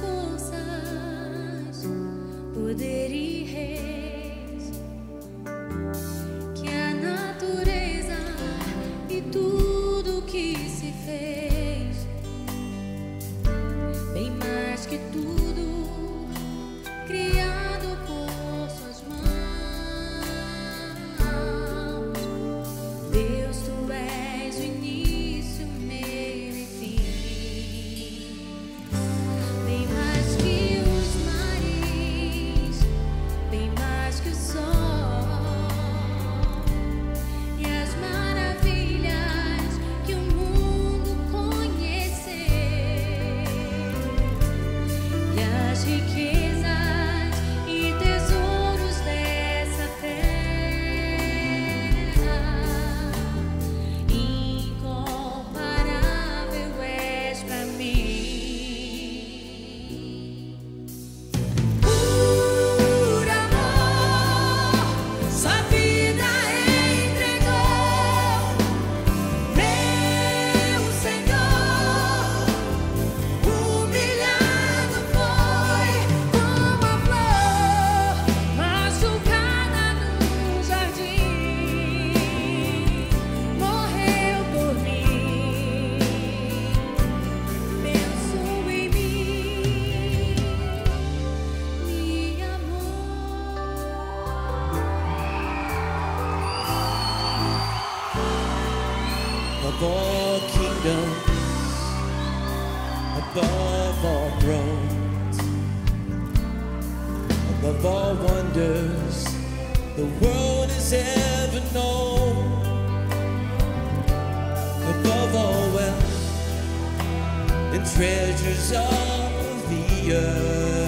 forças poderia. all kingdoms, above all thrones, above all wonders the world has ever known, above all wealth and treasures of the earth.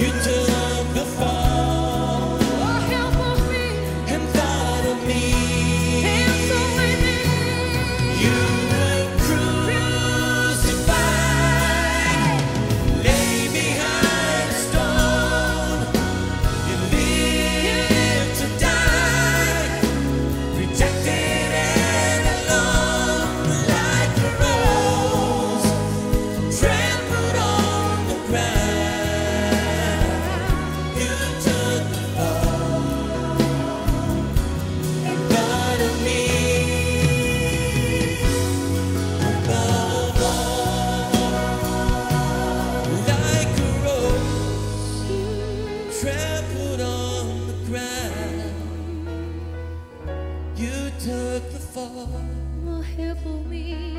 You took the fall. Oh, Here for me.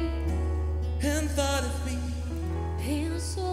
And thought of me. And so.